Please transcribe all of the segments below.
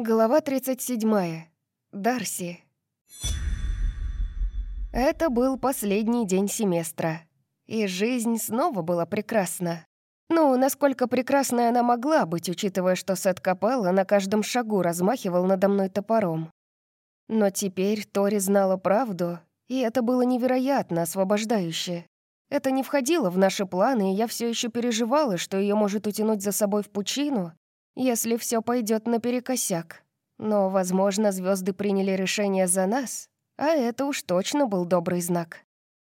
Глава 37. Дарси. Это был последний день семестра, и жизнь снова была прекрасна. Ну, насколько прекрасной она могла быть, учитывая, что Сет Капелла на каждом шагу размахивал надо мной топором. Но теперь Тори знала правду, и это было невероятно освобождающе. Это не входило в наши планы, и я все еще переживала, что ее может утянуть за собой в пучину, если все пойдет наперекосяк. Но, возможно, звезды приняли решение за нас, а это уж точно был добрый знак.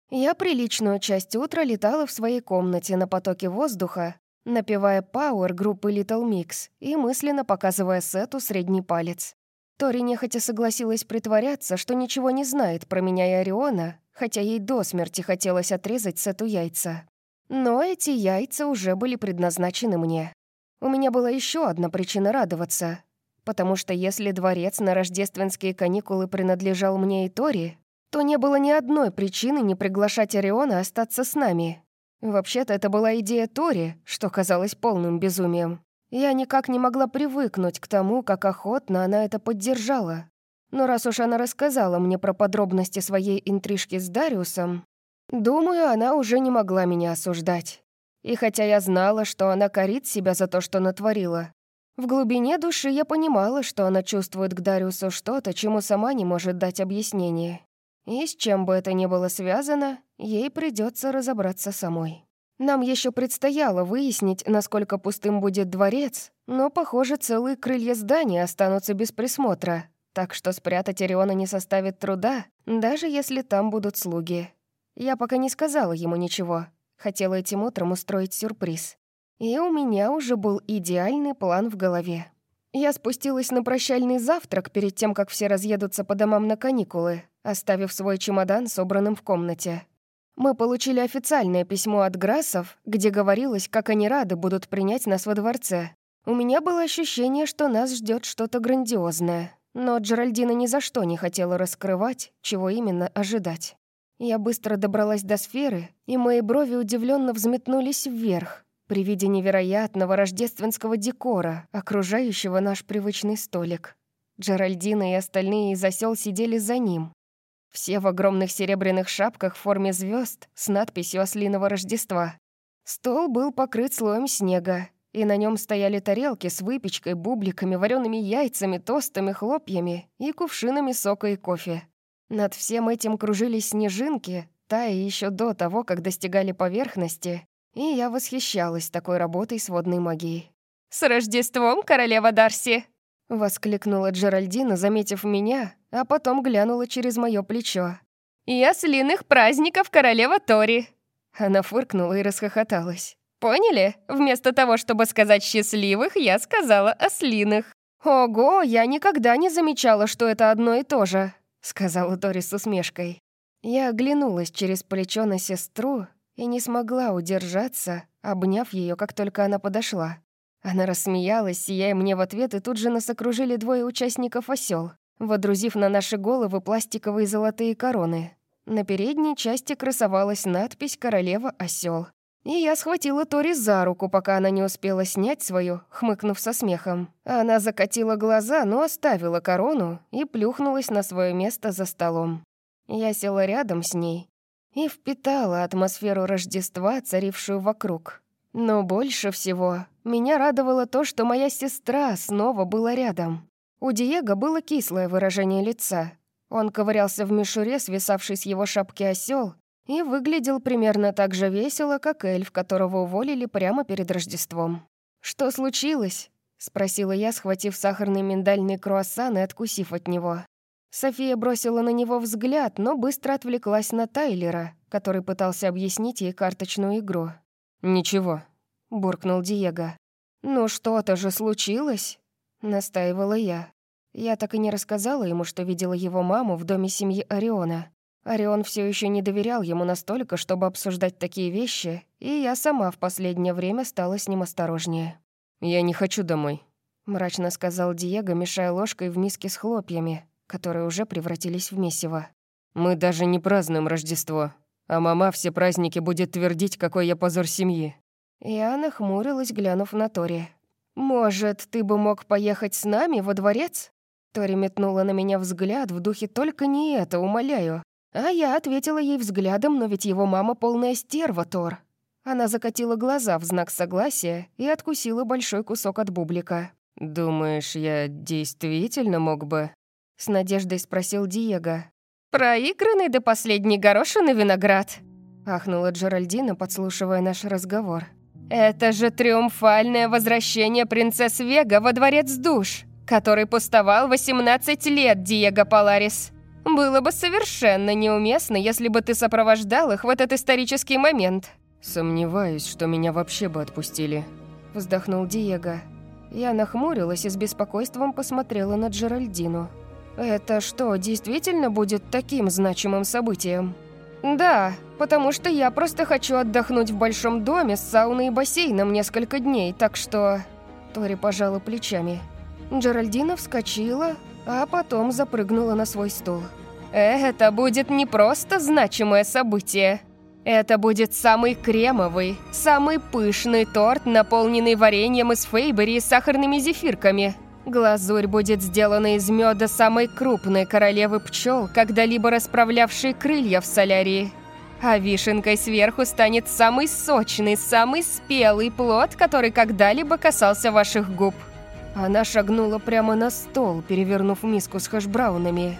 Я приличную часть утра летала в своей комнате на потоке воздуха, напевая Power группы Little Mix и мысленно показывая Сету средний палец. Тори нехотя согласилась притворяться, что ничего не знает про меня и Ориона, хотя ей до смерти хотелось отрезать Сету яйца. Но эти яйца уже были предназначены мне. У меня была еще одна причина радоваться, потому что если дворец на рождественские каникулы принадлежал мне и Тори, то не было ни одной причины не приглашать Ориона остаться с нами. Вообще-то это была идея Тори, что казалось полным безумием. Я никак не могла привыкнуть к тому, как охотно она это поддержала. Но раз уж она рассказала мне про подробности своей интрижки с Дариусом, думаю, она уже не могла меня осуждать. И хотя я знала, что она корит себя за то, что натворила, в глубине души я понимала, что она чувствует к Дариусу что-то, чему сама не может дать объяснение. И с чем бы это ни было связано, ей придется разобраться самой. Нам еще предстояло выяснить, насколько пустым будет дворец, но, похоже, целые крылья здания останутся без присмотра, так что спрятать Ориона не составит труда, даже если там будут слуги. Я пока не сказала ему ничего, хотела этим утром устроить сюрприз. И у меня уже был идеальный план в голове. Я спустилась на прощальный завтрак перед тем, как все разъедутся по домам на каникулы, оставив свой чемодан собранным в комнате. Мы получили официальное письмо от Грассов, где говорилось, как они рады будут принять нас во дворце. У меня было ощущение, что нас ждет что-то грандиозное, но Джеральдина ни за что не хотела раскрывать, чего именно ожидать. Я быстро добралась до сферы, и мои брови удивленно взметнулись вверх при виде невероятного рождественского декора, окружающего наш привычный столик. Джеральдина и остальные из осел сидели за ним, все в огромных серебряных шапках в форме звезд с надписью «Ослиного Рождества». Стол был покрыт слоем снега, и на нем стояли тарелки с выпечкой, бубликами, вареными яйцами, тостами, хлопьями и кувшинами сока и кофе. Над всем этим кружились снежинки, тая еще до того, как достигали поверхности, и я восхищалась такой работой с водной магией. «С Рождеством, королева Дарси!» — воскликнула Джеральдина, заметив меня, а потом глянула через мое плечо. «И ослиных праздников, королева Тори!» Она фыркнула и расхохоталась. «Поняли? Вместо того, чтобы сказать «счастливых», я сказала «ослиных». «Ого, я никогда не замечала, что это одно и то же», — сказала Тори с усмешкой. Я оглянулась через плечо на сестру и не смогла удержаться, обняв ее, как только она подошла. Она рассмеялась, сияя мне в ответ, и тут же нас окружили двое участников осел водрузив на наши головы пластиковые золотые короны. На передней части красовалась надпись «Королева осел. И я схватила Тори за руку, пока она не успела снять свою, хмыкнув со смехом. Она закатила глаза, но оставила корону и плюхнулась на свое место за столом. Я села рядом с ней и впитала атмосферу Рождества, царившую вокруг. Но больше всего меня радовало то, что моя сестра снова была рядом. У Диего было кислое выражение лица. Он ковырялся в мишуре, свисавший с его шапки осел, и выглядел примерно так же весело, как эльф, которого уволили прямо перед Рождеством. «Что случилось?» — спросила я, схватив сахарный миндальный круассан и откусив от него. София бросила на него взгляд, но быстро отвлеклась на Тайлера, который пытался объяснить ей карточную игру. «Ничего», — буркнул Диего. «Ну что-то же случилось?» Настаивала я. Я так и не рассказала ему, что видела его маму в доме семьи Ориона. Орион все еще не доверял ему настолько, чтобы обсуждать такие вещи, и я сама в последнее время стала с ним осторожнее. «Я не хочу домой», — мрачно сказал Диего, мешая ложкой в миске с хлопьями, которые уже превратились в месиво. «Мы даже не празднуем Рождество, а мама все праздники будет твердить, какой я позор семьи». Я нахмурилась, глянув на Тори. «Может, ты бы мог поехать с нами во дворец?» Тори метнула на меня взгляд в духе «только не это, умоляю». А я ответила ей взглядом, но ведь его мама полная стерва, Тор. Она закатила глаза в знак согласия и откусила большой кусок от бублика. «Думаешь, я действительно мог бы?» С надеждой спросил Диего. «Проигранный до последней горошины виноград», ахнула Джеральдина, подслушивая наш разговор. «Это же триумфальное возвращение принцесс Вега во дворец душ, который пустовал 18 лет, Диего Поларис. Было бы совершенно неуместно, если бы ты сопровождал их в этот исторический момент». «Сомневаюсь, что меня вообще бы отпустили», — вздохнул Диего. Я нахмурилась и с беспокойством посмотрела на Джеральдину. «Это что, действительно будет таким значимым событием?» «Да, потому что я просто хочу отдохнуть в большом доме с сауной и бассейном несколько дней, так что...» Тори пожала плечами. Джеральдина вскочила, а потом запрыгнула на свой стул. «Это будет не просто значимое событие. Это будет самый кремовый, самый пышный торт, наполненный вареньем из фейбери и сахарными зефирками. Глазурь будет сделана из меда самой крупной королевы пчел, когда-либо расправлявшей крылья в солярии. А вишенкой сверху станет самый сочный, самый спелый плод, который когда-либо касался ваших губ. Она шагнула прямо на стол, перевернув миску с хэшбраунами.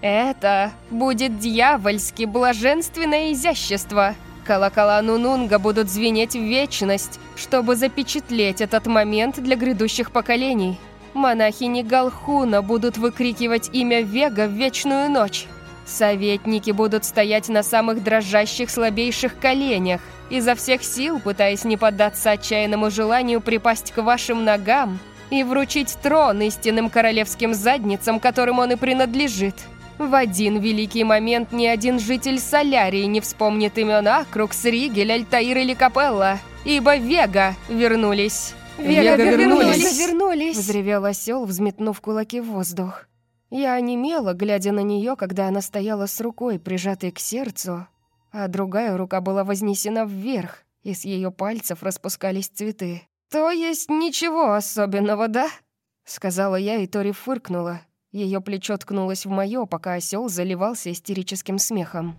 Это будет дьявольски блаженственное изящество. Колокола Нунунга будут звенеть в вечность, чтобы запечатлеть этот момент для грядущих поколений. Монахини Галхуна будут выкрикивать имя Вега в вечную ночь. Советники будут стоять на самых дрожащих, слабейших коленях, изо всех сил пытаясь не поддаться отчаянному желанию припасть к вашим ногам и вручить трон истинным королевским задницам, которым он и принадлежит. В один великий момент ни один житель Солярии не вспомнит имен Акрукс, Ригель, Альтаир или Капелла, ибо Вега вернулись. «Вега, Вега вернулись!», вернулись. вернулись. Взревел осел, взметнув кулаки в воздух. Я онемела, глядя на нее, когда она стояла с рукой, прижатой к сердцу, а другая рука была вознесена вверх, и с ее пальцев распускались цветы. «То есть ничего особенного, да?» — сказала я, и Тори фыркнула. Ее плечо ткнулось в мое, пока осел заливался истерическим смехом.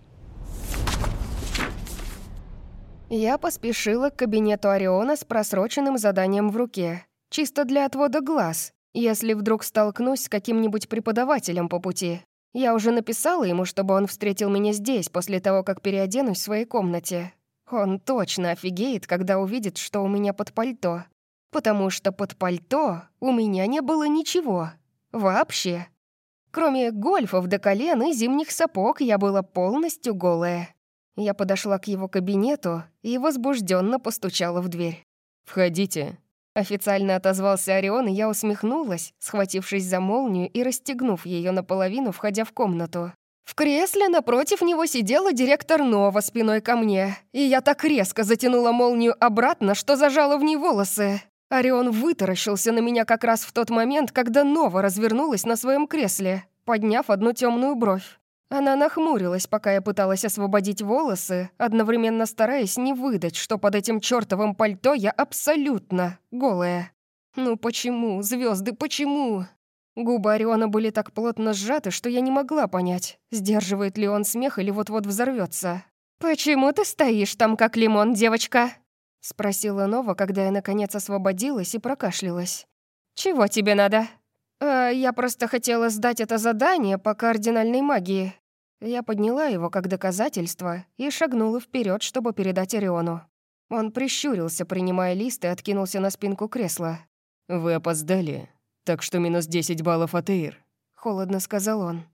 Я поспешила к кабинету Ориона с просроченным заданием в руке. Чисто для отвода глаз, если вдруг столкнусь с каким-нибудь преподавателем по пути. Я уже написала ему, чтобы он встретил меня здесь, после того, как переоденусь в своей комнате. Он точно офигеет, когда увидит, что у меня под пальто. Потому что под пальто у меня не было ничего. Вообще. Кроме гольфов до колен и зимних сапог, я была полностью голая. Я подошла к его кабинету и возбужденно постучала в дверь. «Входите», — официально отозвался Орион, и я усмехнулась, схватившись за молнию и расстегнув ее наполовину, входя в комнату. В кресле напротив него сидела директор Нова спиной ко мне, и я так резко затянула молнию обратно, что зажала в ней волосы. Орион вытаращился на меня как раз в тот момент, когда Нова развернулась на своем кресле, подняв одну темную бровь. Она нахмурилась, пока я пыталась освободить волосы, одновременно стараясь не выдать, что под этим чертовым пальто я абсолютно голая. Ну почему, звезды, почему? Губы Ориона были так плотно сжаты, что я не могла понять, сдерживает ли он смех или вот-вот взорвется. «Почему ты стоишь там, как лимон, девочка?» — спросила Нова, когда я, наконец, освободилась и прокашлялась. «Чего тебе надо?» «Э, «Я просто хотела сдать это задание по кардинальной магии». Я подняла его как доказательство и шагнула вперед, чтобы передать Ориону. Он прищурился, принимая лист, и откинулся на спинку кресла. «Вы опоздали, так что минус 10 баллов от Эйр», — холодно сказал он.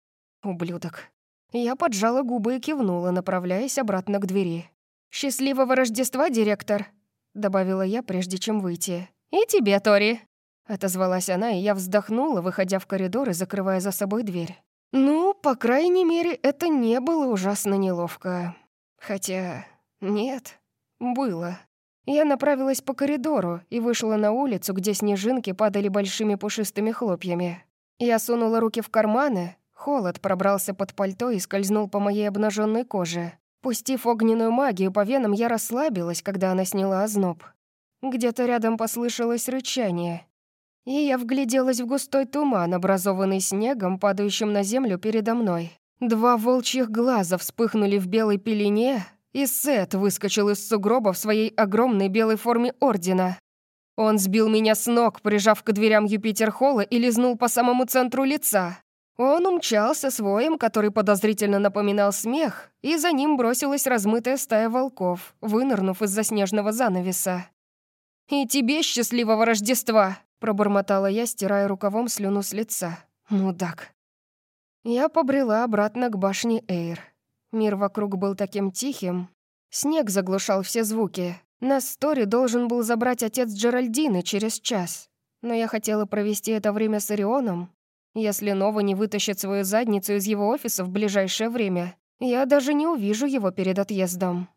«Ублюдок». Я поджала губы и кивнула, направляясь обратно к двери. «Счастливого Рождества, директор!» — добавила я, прежде чем выйти. «И тебе, Тори!» — отозвалась она, и я вздохнула, выходя в коридор и закрывая за собой дверь. Ну, по крайней мере, это не было ужасно неловко. Хотя... нет, было. Я направилась по коридору и вышла на улицу, где снежинки падали большими пушистыми хлопьями. Я сунула руки в карманы, холод пробрался под пальто и скользнул по моей обнаженной коже. Пустив огненную магию по венам, я расслабилась, когда она сняла озноб. Где-то рядом послышалось рычание. И я вгляделась в густой туман, образованный снегом, падающим на землю передо мной. Два волчьих глаза вспыхнули в белой пелене, и Сет выскочил из сугроба в своей огромной белой форме Ордена. Он сбил меня с ног, прижав к дверям Юпитер-холла и лизнул по самому центру лица. Он умчался с воем, который подозрительно напоминал смех, и за ним бросилась размытая стая волков, вынырнув из-за снежного занавеса. «И тебе счастливого Рождества!» — пробормотала я, стирая рукавом слюну с лица. «Мудак». Я побрела обратно к башне Эйр. Мир вокруг был таким тихим. Снег заглушал все звуки. Нас с Тори должен был забрать отец Джеральдины через час. Но я хотела провести это время с Орионом. Если Нова не вытащит свою задницу из его офиса в ближайшее время, я даже не увижу его перед отъездом.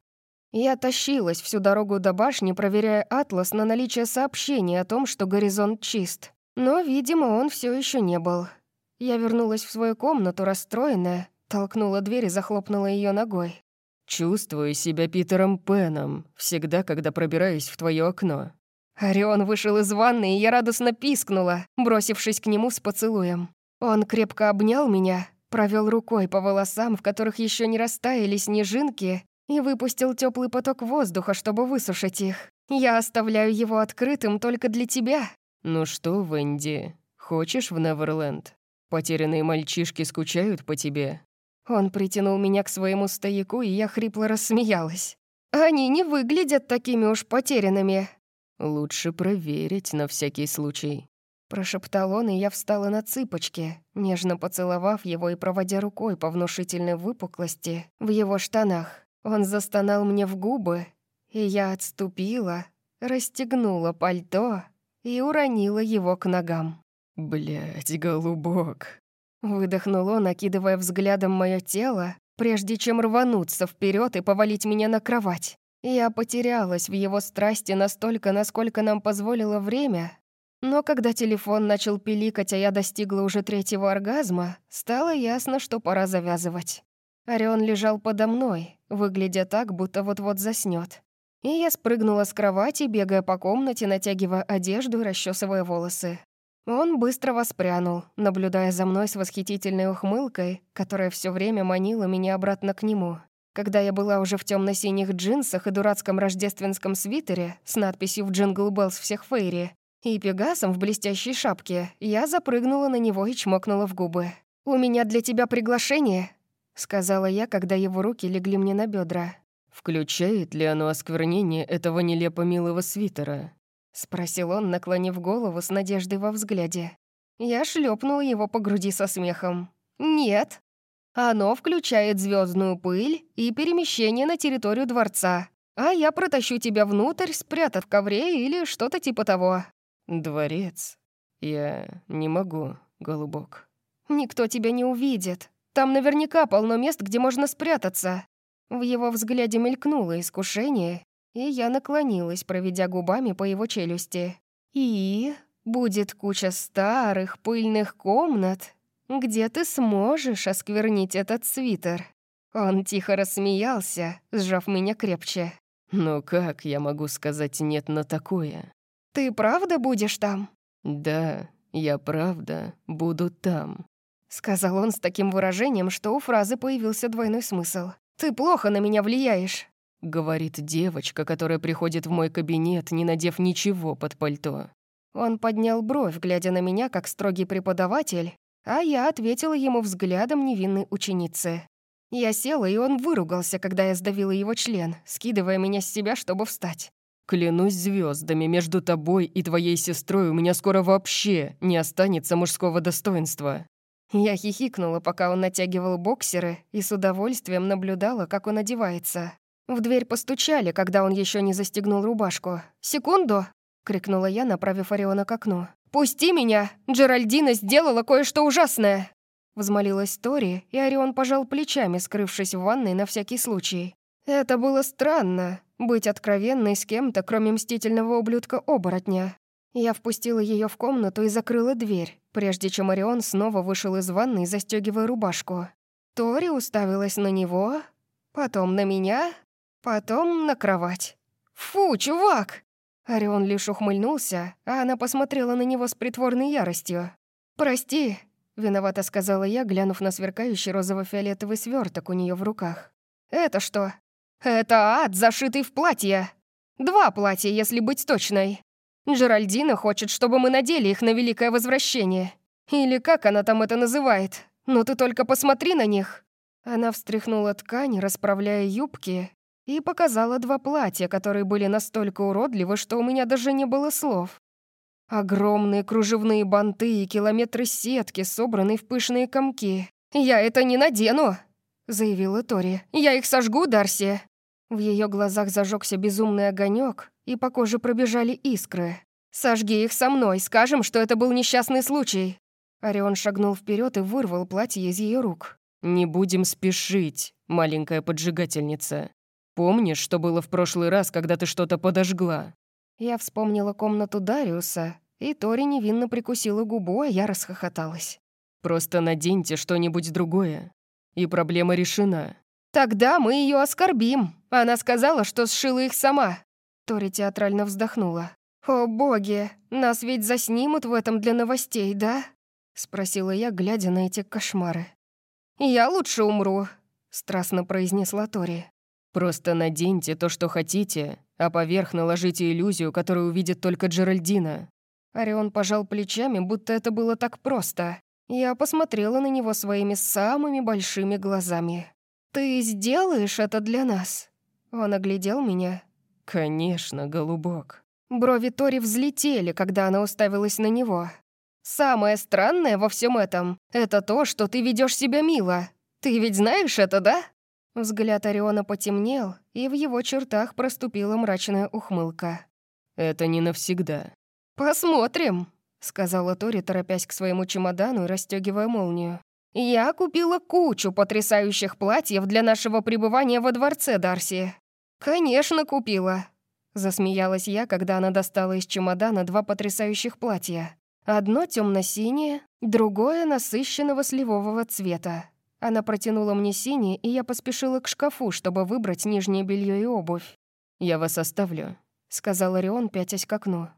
Я тащилась всю дорогу до башни, проверяя атлас на наличие сообщений о том, что горизонт чист. Но, видимо, он все еще не был. Я вернулась в свою комнату, расстроенная, толкнула дверь и захлопнула ее ногой. «Чувствую себя Питером Пеном, всегда, когда пробираюсь в твое окно». Орион вышел из ванны, и я радостно пискнула, бросившись к нему с поцелуем. Он крепко обнял меня, провел рукой по волосам, в которых еще не растаяли снежинки, и выпустил теплый поток воздуха, чтобы высушить их. Я оставляю его открытым только для тебя. «Ну что, Венди, хочешь в Неверленд?» Потерянные мальчишки скучают по тебе». Он притянул меня к своему стояку, и я хрипло рассмеялась. «Они не выглядят такими уж потерянными». «Лучше проверить на всякий случай», — прошептал он, и я встала на цыпочки, нежно поцеловав его и проводя рукой по внушительной выпуклости в его штанах. Он застонал мне в губы, и я отступила, расстегнула пальто и уронила его к ногам. Блять, голубок!» Выдохнул он, накидывая взглядом мое тело, прежде чем рвануться вперед и повалить меня на кровать. Я потерялась в его страсти настолько, насколько нам позволило время, но когда телефон начал пиликать, а я достигла уже третьего оргазма, стало ясно, что пора завязывать. Орион лежал подо мной, выглядя так, будто вот-вот заснёт. И я спрыгнула с кровати, бегая по комнате, натягивая одежду и расчесывая волосы. Он быстро воспрянул, наблюдая за мной с восхитительной ухмылкой, которая все время манила меня обратно к нему. Когда я была уже в темно синих джинсах и дурацком рождественском свитере с надписью в «Jingle Bells всех Фейри» и пегасом в блестящей шапке, я запрыгнула на него и чмокнула в губы. «У меня для тебя приглашение», — сказала я, когда его руки легли мне на бедра. «Включает ли оно осквернение этого нелепо милого свитера?» — спросил он, наклонив голову с надеждой во взгляде. Я шлепнула его по груди со смехом. «Нет. Оно включает звездную пыль и перемещение на территорию дворца. А я протащу тебя внутрь, спрятав в ковре или что-то типа того». «Дворец? Я не могу, голубок». «Никто тебя не увидит. Там наверняка полно мест, где можно спрятаться». В его взгляде мелькнуло искушение, и я наклонилась, проведя губами по его челюсти. «И будет куча старых пыльных комнат, где ты сможешь осквернить этот свитер». Он тихо рассмеялся, сжав меня крепче. «Но как я могу сказать «нет» на такое?» «Ты правда будешь там?» «Да, я правда буду там», — сказал он с таким выражением, что у фразы появился двойной смысл. «Ты плохо на меня влияешь». Говорит девочка, которая приходит в мой кабинет, не надев ничего под пальто. Он поднял бровь, глядя на меня, как строгий преподаватель, а я ответила ему взглядом невинной ученицы. Я села, и он выругался, когда я сдавила его член, скидывая меня с себя, чтобы встать. «Клянусь звездами, между тобой и твоей сестрой у меня скоро вообще не останется мужского достоинства». Я хихикнула, пока он натягивал боксеры, и с удовольствием наблюдала, как он одевается. В дверь постучали, когда он еще не застегнул рубашку. «Секунду!» — крикнула я, направив Ориона к окну. «Пусти меня! Джеральдина сделала кое-что ужасное!» Взмолилась Тори, и Орион пожал плечами, скрывшись в ванной на всякий случай. Это было странно — быть откровенной с кем-то, кроме мстительного ублюдка-оборотня. Я впустила ее в комнату и закрыла дверь, прежде чем Орион снова вышел из ванной, застегивая рубашку. Тори уставилась на него, потом на меня, Потом на кровать. «Фу, чувак!» Орион лишь ухмыльнулся, а она посмотрела на него с притворной яростью. «Прости», — виновато сказала я, глянув на сверкающий розово-фиолетовый сверток у нее в руках. «Это что?» «Это ад, зашитый в платье. Два платья, если быть точной. Джеральдина хочет, чтобы мы надели их на Великое Возвращение. Или как она там это называет? Но ты только посмотри на них!» Она встряхнула ткань, расправляя юбки, и показала два платья, которые были настолько уродливы, что у меня даже не было слов. Огромные кружевные банты и километры сетки, собранные в пышные комки. «Я это не надену!» — заявила Тори. «Я их сожгу, Дарси!» В ее глазах зажегся безумный огонек, и по коже пробежали искры. «Сожги их со мной, скажем, что это был несчастный случай!» Орион шагнул вперед и вырвал платье из ее рук. «Не будем спешить, маленькая поджигательница. Помнишь, что было в прошлый раз, когда ты что-то подожгла?» Я вспомнила комнату Дариуса, и Тори невинно прикусила губу, а я расхохоталась. «Просто наденьте что-нибудь другое, и проблема решена». «Тогда мы ее оскорбим. Она сказала, что сшила их сама». Тори театрально вздохнула. «О боги, нас ведь заснимут в этом для новостей, да?» Спросила я, глядя на эти кошмары. «Я лучше умру», — страстно произнесла Тори. «Просто наденьте то, что хотите, а поверх наложите иллюзию, которую увидит только Джеральдина». Орион пожал плечами, будто это было так просто. Я посмотрела на него своими самыми большими глазами. «Ты сделаешь это для нас?» Он оглядел меня. «Конечно, голубок». Брови Тори взлетели, когда она уставилась на него. «Самое странное во всем этом — это то, что ты ведешь себя мило. Ты ведь знаешь это, да?» Взгляд Ориона потемнел, и в его чертах проступила мрачная ухмылка. «Это не навсегда». «Посмотрим», — сказала Тори, торопясь к своему чемодану и расстегивая молнию. «Я купила кучу потрясающих платьев для нашего пребывания во дворце, Дарси». «Конечно, купила», — засмеялась я, когда она достала из чемодана два потрясающих платья. Одно темно-синее, другое насыщенного сливового цвета. Она протянула мне синее, и я поспешила к шкафу, чтобы выбрать нижнее белье и обувь. «Я вас оставлю», — сказал Орион, пятясь к окну.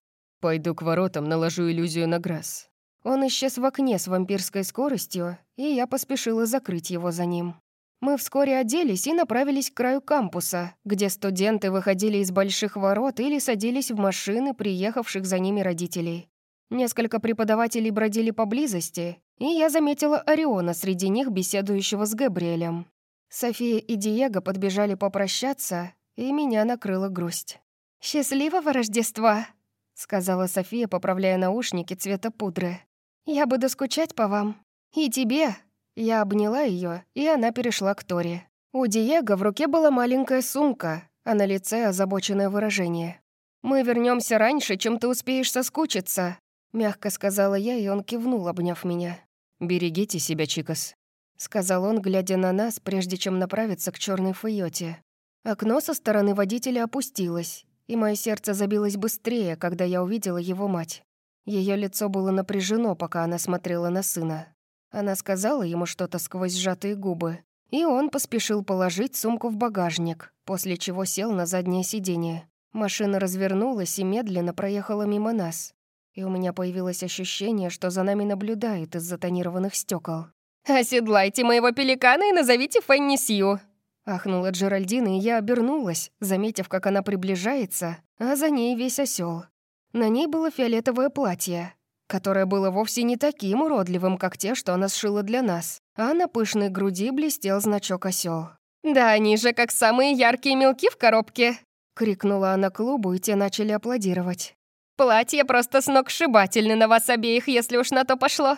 «Пойду к воротам, наложу иллюзию на Грасс. Он исчез в окне с вампирской скоростью, и я поспешила закрыть его за ним. Мы вскоре оделись и направились к краю кампуса, где студенты выходили из больших ворот или садились в машины, приехавших за ними родителей. Несколько преподавателей бродили поблизости, и я заметила Ориона среди них, беседующего с Габриэлем. София и Диего подбежали попрощаться, и меня накрыла грусть. «Счастливого Рождества!» — сказала София, поправляя наушники цвета пудры. «Я буду скучать по вам. И тебе». Я обняла ее, и она перешла к Тори. У Диего в руке была маленькая сумка, а на лице озабоченное выражение. «Мы вернемся раньше, чем ты успеешь соскучиться», — мягко сказала я, и он кивнул, обняв меня. «Берегите себя, Чикас», — сказал он, глядя на нас, прежде чем направиться к черной фойоте. Окно со стороны водителя опустилось, и мое сердце забилось быстрее, когда я увидела его мать. Ее лицо было напряжено, пока она смотрела на сына. Она сказала ему что-то сквозь сжатые губы, и он поспешил положить сумку в багажник, после чего сел на заднее сиденье. Машина развернулась и медленно проехала мимо нас, и у меня появилось ощущение, что за нами наблюдают из-за тонированных стекол. «Оседлайте моего пеликана и назовите Фенни Сью!» Ахнула Джеральдина, и я обернулась, заметив, как она приближается, а за ней весь осел. На ней было фиолетовое платье, которое было вовсе не таким уродливым, как те, что она сшила для нас, а на пышной груди блестел значок осел. «Да они же как самые яркие мелки в коробке!» — крикнула она клубу, и те начали аплодировать. «Платье просто сногсшибательны на вас обеих, если уж на то пошло!»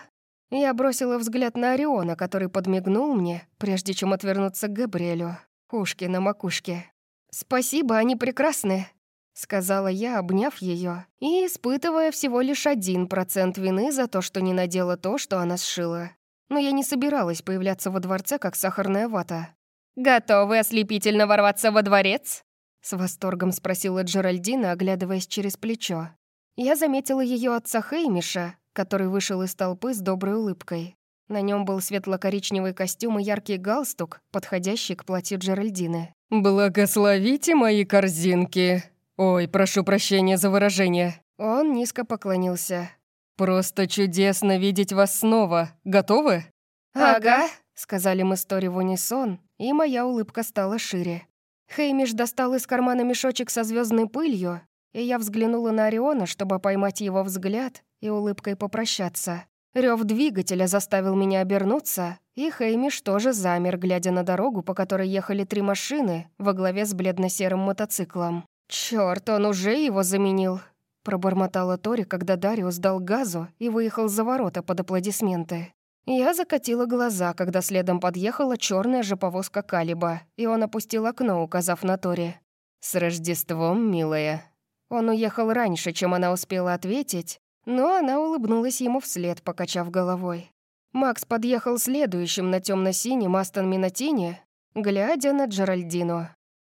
Я бросила взгляд на Ориона, который подмигнул мне, прежде чем отвернуться к Габриэлю. Ушки на макушке. «Спасибо, они прекрасны!» сказала я, обняв ее и испытывая всего лишь один процент вины за то, что не надела то, что она сшила. Но я не собиралась появляться во дворце, как сахарная вата. «Готовы ослепительно ворваться во дворец?» С восторгом спросила Джеральдина, оглядываясь через плечо. Я заметила ее отца Хеймиша, который вышел из толпы с доброй улыбкой. На нем был светло-коричневый костюм и яркий галстук, подходящий к платью Джеральдины. «Благословите мои корзинки!» «Ой, прошу прощения за выражение». Он низко поклонился. «Просто чудесно видеть вас снова. Готовы?» «Ага», — сказали мы Стори в унисон, и моя улыбка стала шире. Хеймиш достал из кармана мешочек со звездной пылью, и я взглянула на Ориона, чтобы поймать его взгляд и улыбкой попрощаться. Рев двигателя заставил меня обернуться, и Хеймиш тоже замер, глядя на дорогу, по которой ехали три машины во главе с бледно-серым мотоциклом. «Чёрт, он уже его заменил!» Пробормотала Тори, когда Дариус дал газу и выехал за ворота под аплодисменты. Я закатила глаза, когда следом подъехала черная же повозка Калиба, и он опустил окно, указав на Тори. «С Рождеством, милая!» Он уехал раньше, чем она успела ответить, но она улыбнулась ему вслед, покачав головой. Макс подъехал следующим на темно синем Астон Минотине, глядя на Джеральдину.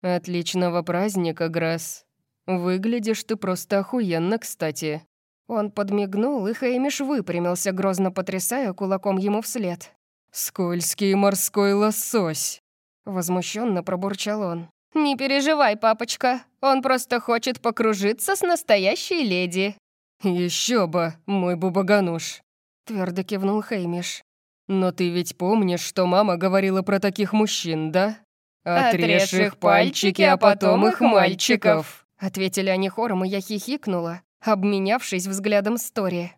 «Отличного праздника, Грасс. Выглядишь ты просто охуенно, кстати». Он подмигнул, и Хеймиш выпрямился, грозно потрясая кулаком ему вслед. «Скользкий морской лосось!» Возмущенно пробурчал он. «Не переживай, папочка, он просто хочет покружиться с настоящей леди». Еще бы, мой бубагануш!» Твердо кивнул Хеймиш. «Но ты ведь помнишь, что мама говорила про таких мужчин, да? Отрежь их пальчики, а потом их мальчиков!» Ответили они хором, и я хихикнула, обменявшись взглядом Стори.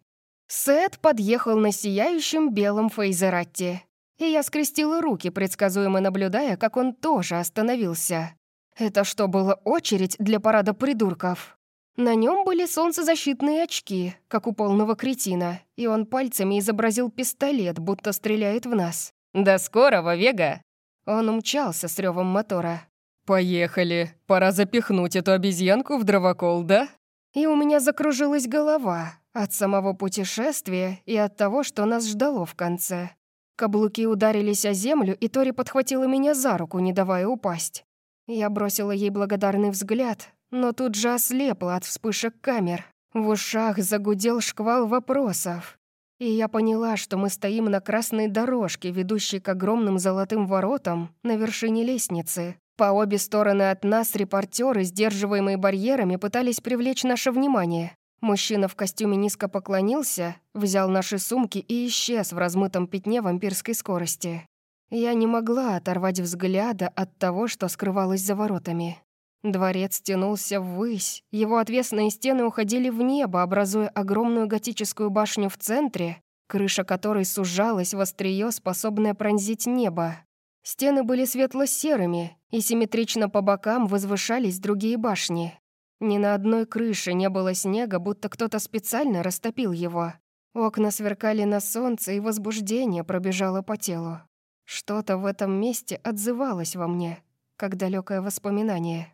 Сет подъехал на сияющем белом Фейзератте, и я скрестила руки, предсказуемо наблюдая, как он тоже остановился. Это что, было очередь для парада придурков? На нем были солнцезащитные очки, как у полного кретина, и он пальцами изобразил пистолет, будто стреляет в нас. «До скорого, Вега!» Он умчался с ревом мотора. «Поехали. Пора запихнуть эту обезьянку в дровокол, да?» И у меня закружилась голова от самого путешествия и от того, что нас ждало в конце. Каблуки ударились о землю, и Тори подхватила меня за руку, не давая упасть. Я бросила ей благодарный взгляд, но тут же ослепла от вспышек камер. В ушах загудел шквал вопросов. И я поняла, что мы стоим на красной дорожке, ведущей к огромным золотым воротам на вершине лестницы. По обе стороны от нас репортеры, сдерживаемые барьерами, пытались привлечь наше внимание. Мужчина в костюме низко поклонился, взял наши сумки и исчез в размытом пятне вампирской скорости. Я не могла оторвать взгляда от того, что скрывалось за воротами. Дворец тянулся ввысь, его отвесные стены уходили в небо, образуя огромную готическую башню в центре, крыша которой сужалась в острие, способное пронзить небо. Стены были светло-серыми, и симметрично по бокам возвышались другие башни. Ни на одной крыше не было снега, будто кто-то специально растопил его. Окна сверкали на солнце, и возбуждение пробежало по телу. Что-то в этом месте отзывалось во мне, как далекое воспоминание.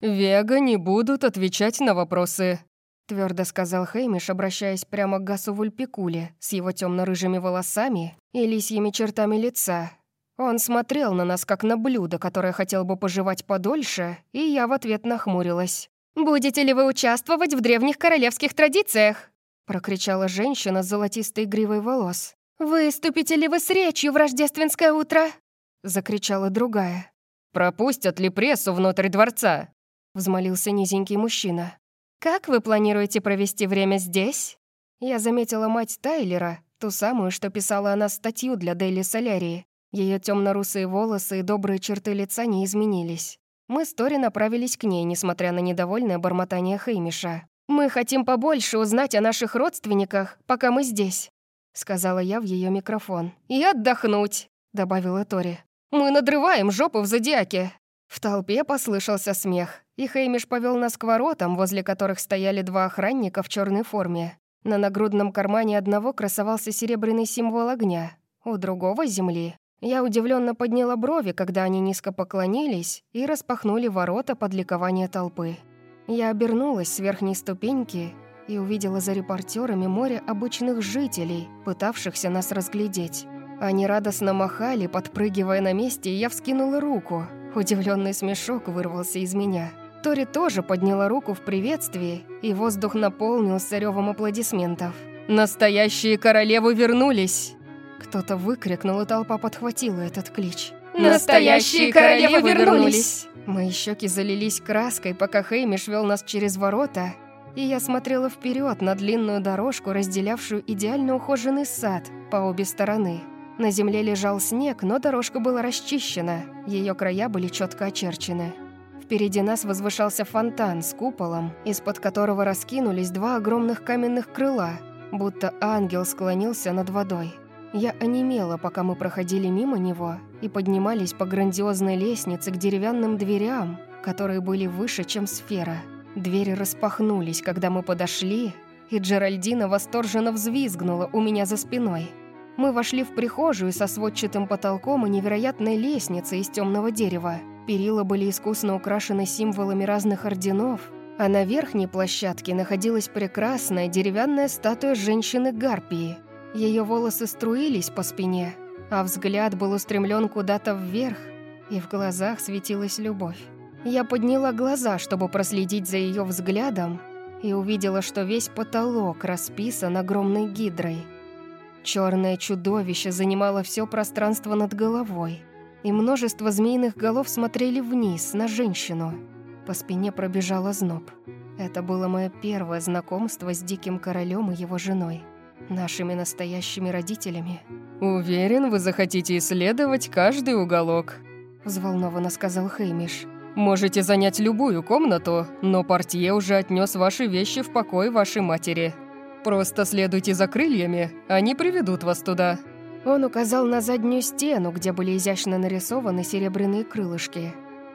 «Вега не будут отвечать на вопросы», — твердо сказал Хеймиш, обращаясь прямо к Гасу Вульпикуле с его темно рыжими волосами и лисьими чертами лица. Он смотрел на нас, как на блюдо, которое хотел бы пожевать подольше, и я в ответ нахмурилась. «Будете ли вы участвовать в древних королевских традициях?» — прокричала женщина с золотистой гривой волос. «Выступите ли вы с речью в рождественское утро?» — закричала другая. «Пропустят ли прессу внутрь дворца?» — взмолился низенький мужчина. «Как вы планируете провести время здесь?» Я заметила мать Тайлера, ту самую, что писала она статью для Дейли Солярии. Ее темно-русые волосы и добрые черты лица не изменились. Мы с Тори направились к ней, несмотря на недовольное бормотание Хеймиша. «Мы хотим побольше узнать о наших родственниках, пока мы здесь», — сказала я в ее микрофон. «И отдохнуть», — добавила Тори. «Мы надрываем жопу в зодиаке». В толпе послышался смех, и Хеймиш повел нас к воротам, возле которых стояли два охранника в черной форме. На нагрудном кармане одного красовался серебряный символ огня, у другого — земли. Я удивленно подняла брови, когда они низко поклонились и распахнули ворота под ликование толпы. Я обернулась с верхней ступеньки и увидела за репортерами море обычных жителей, пытавшихся нас разглядеть. Они радостно махали, подпрыгивая на месте, и я вскинула руку — Удивленный смешок вырвался из меня. Тори тоже подняла руку в приветствии, и воздух наполнился ревом аплодисментов. «Настоящие королевы вернулись!» Кто-то выкрикнул, и толпа подхватила этот клич. Настоящие королевы вернулись!» Мои щеки залились краской, пока Хеймиш вел нас через ворота, и я смотрела вперед на длинную дорожку, разделявшую идеально ухоженный сад по обе стороны. На земле лежал снег, но дорожка была расчищена, ее края были четко очерчены. Впереди нас возвышался фонтан с куполом, из-под которого раскинулись два огромных каменных крыла, будто ангел склонился над водой. Я онемела, пока мы проходили мимо него и поднимались по грандиозной лестнице к деревянным дверям, которые были выше, чем сфера. Двери распахнулись, когда мы подошли, и Джеральдина восторженно взвизгнула у меня за спиной. Мы вошли в прихожую со сводчатым потолком и невероятной лестницей из темного дерева. Перила были искусно украшены символами разных орденов, а на верхней площадке находилась прекрасная деревянная статуя женщины-гарпии – ее волосы струились по спине, а взгляд был устремлен куда-то вверх, и в глазах светилась любовь. Я подняла глаза, чтобы проследить за ее взглядом, и увидела, что весь потолок расписан огромной гидрой. Черное чудовище занимало все пространство над головой, и множество змеиных голов смотрели вниз, на женщину. По спине пробежала зноб. Это было мое первое знакомство с Диким Королем и его женой нашими настоящими родителями. «Уверен, вы захотите исследовать каждый уголок», — взволнованно сказал Хеймиш. «Можете занять любую комнату, но портье уже отнес ваши вещи в покой вашей матери. Просто следуйте за крыльями, они приведут вас туда». Он указал на заднюю стену, где были изящно нарисованы серебряные крылышки.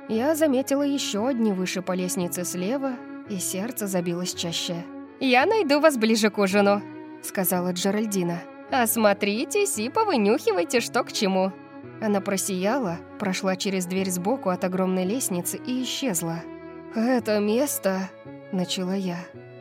Я заметила еще одни выше по лестнице слева, и сердце забилось чаще. «Я найду вас ближе к ужину», сказала Джеральдина. «Осмотритесь и повынюхивайте, что к чему». Она просияла, прошла через дверь сбоку от огромной лестницы и исчезла. «Это место...» — начала я.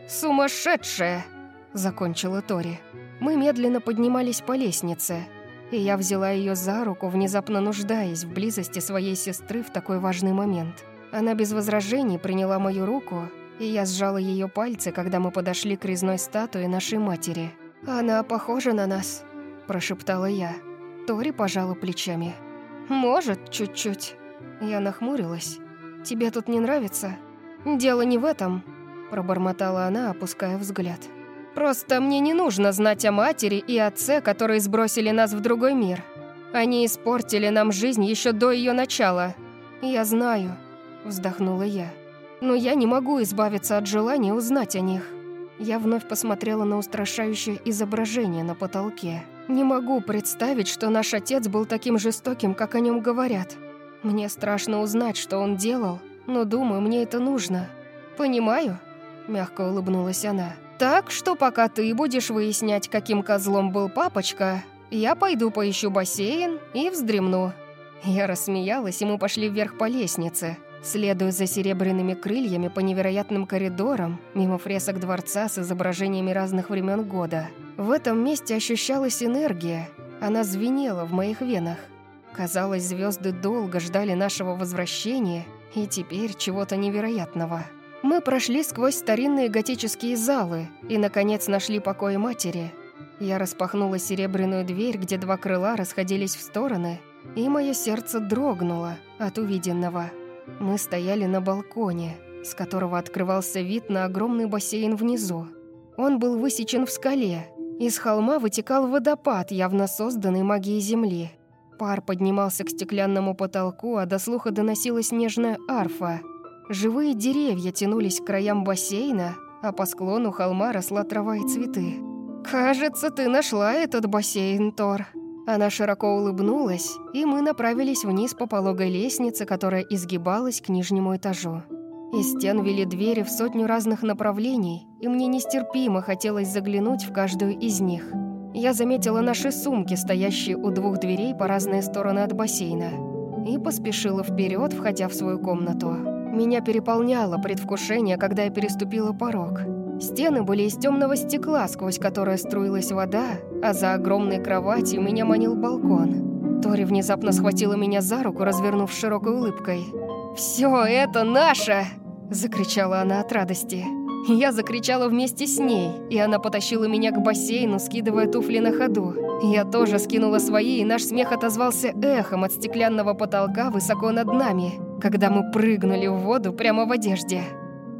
«Сумасшедшее!» — закончила Тори. Мы медленно поднимались по лестнице, и я взяла ее за руку, внезапно нуждаясь в близости своей сестры в такой важный момент. Она без возражений приняла мою руку и я сжала ее пальцы, когда мы подошли к резной статуе нашей матери. «Она похожа на нас», – прошептала я. Тори пожала плечами. «Может, чуть-чуть». Я нахмурилась. «Тебе тут не нравится?» «Дело не в этом», – пробормотала она, опуская взгляд. «Просто мне не нужно знать о матери и отце, которые сбросили нас в другой мир. Они испортили нам жизнь еще до ее начала». «Я знаю», – вздохнула я но я не могу избавиться от желания узнать о них. Я вновь посмотрела на устрашающее изображение на потолке. Не могу представить, что наш отец был таким жестоким, как о нем говорят. Мне страшно узнать, что он делал, но думаю, мне это нужно. Понимаю, мягко улыбнулась она. Так что пока ты будешь выяснять, каким козлом был папочка, я пойду поищу бассейн и вздремну. Я рассмеялась, и мы пошли вверх по лестнице. Следуя за серебряными крыльями по невероятным коридорам, мимо фресок дворца с изображениями разных времен года. В этом месте ощущалась энергия, она звенела в моих венах. Казалось, звезды долго ждали нашего возвращения, и теперь чего-то невероятного. Мы прошли сквозь старинные готические залы и, наконец, нашли покой матери. Я распахнула серебряную дверь, где два крыла расходились в стороны, и мое сердце дрогнуло от увиденного. Мы стояли на балконе, с которого открывался вид на огромный бассейн внизу. Он был высечен в скале. Из холма вытекал водопад, явно созданный магией земли. Пар поднимался к стеклянному потолку, а до слуха доносилась нежная арфа. Живые деревья тянулись к краям бассейна, а по склону холма росла трава и цветы. «Кажется, ты нашла этот бассейн, Тор», она широко улыбнулась, и мы направились вниз по пологой лестнице, которая изгибалась к нижнему этажу. Из стен вели двери в сотню разных направлений, и мне нестерпимо хотелось заглянуть в каждую из них. Я заметила наши сумки, стоящие у двух дверей по разные стороны от бассейна, и поспешила вперед, входя в свою комнату. Меня переполняло предвкушение, когда я переступила порог – Стены были из темного стекла, сквозь которое струилась вода, а за огромной кроватью меня манил балкон. Тори внезапно схватила меня за руку, развернув широкой улыбкой. «Все это наше!» – закричала она от радости. Я закричала вместе с ней, и она потащила меня к бассейну, скидывая туфли на ходу. Я тоже скинула свои, и наш смех отозвался эхом от стеклянного потолка высоко над нами, когда мы прыгнули в воду прямо в одежде.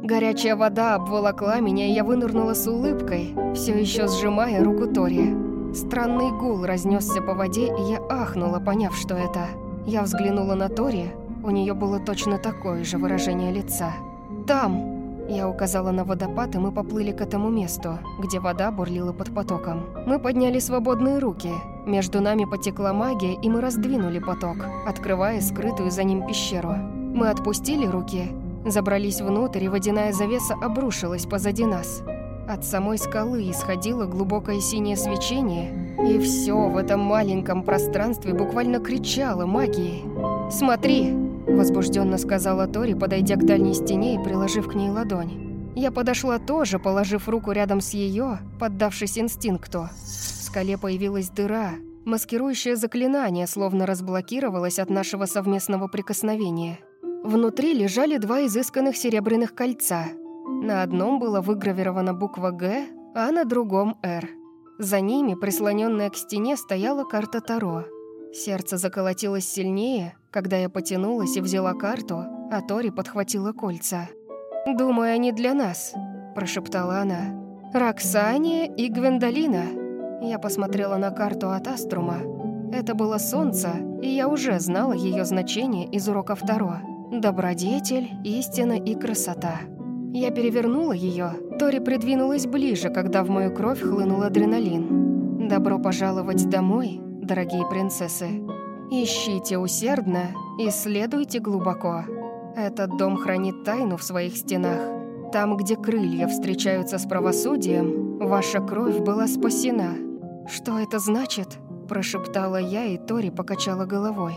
Горячая вода обволокла меня, и я вынырнула с улыбкой, все еще сжимая руку Тори. Странный гул разнесся по воде, и я ахнула, поняв, что это. Я взглянула на Тори, у нее было точно такое же выражение лица. «Там!» Я указала на водопад, и мы поплыли к этому месту, где вода бурлила под потоком. Мы подняли свободные руки. Между нами потекла магия, и мы раздвинули поток, открывая скрытую за ним пещеру. Мы отпустили руки, забрались внутрь, и водяная завеса обрушилась позади нас. От самой скалы исходило глубокое синее свечение, и все в этом маленьком пространстве буквально кричало магией. «Смотри!» Возбужденно сказала Тори, подойдя к дальней стене и приложив к ней ладонь. Я подошла тоже, положив руку рядом с ее, поддавшись инстинкту. В скале появилась дыра, маскирующее заклинание словно разблокировалось от нашего совместного прикосновения. Внутри лежали два изысканных серебряных кольца. На одном была выгравирована буква «Г», а на другом «Р». За ними, прислоненная к стене, стояла карта Таро. Сердце заколотилось сильнее, когда я потянулась и взяла карту, а Тори подхватила кольца. «Думаю, они для нас», – прошептала она. «Роксания и Гвендолина». Я посмотрела на карту от Аструма. Это было солнце, и я уже знала ее значение из урока Таро. Добродетель, истина и красота. Я перевернула ее. Тори придвинулась ближе, когда в мою кровь хлынул адреналин. «Добро пожаловать домой, дорогие принцессы. Ищите усердно, исследуйте глубоко. Этот дом хранит тайну в своих стенах. Там, где крылья встречаются с правосудием, ваша кровь была спасена. Что это значит? Прошептала я, и Тори покачала головой.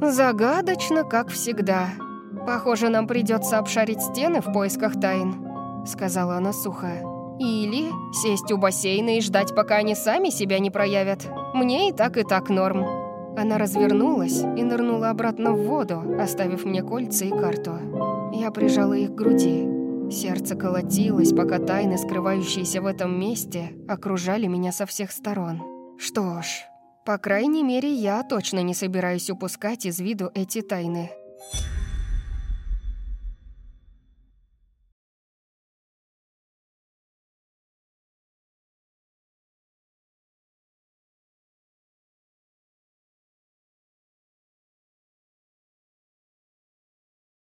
Загадочно, как всегда. Похоже, нам придется обшарить стены в поисках тайн, сказала она сухо. Или сесть у бассейна и ждать, пока они сами себя не проявят. Мне и так, и так норм». Она развернулась и нырнула обратно в воду, оставив мне кольца и карту. Я прижала их к груди. Сердце колотилось, пока тайны, скрывающиеся в этом месте, окружали меня со всех сторон. Что ж, по крайней мере, я точно не собираюсь упускать из виду эти тайны.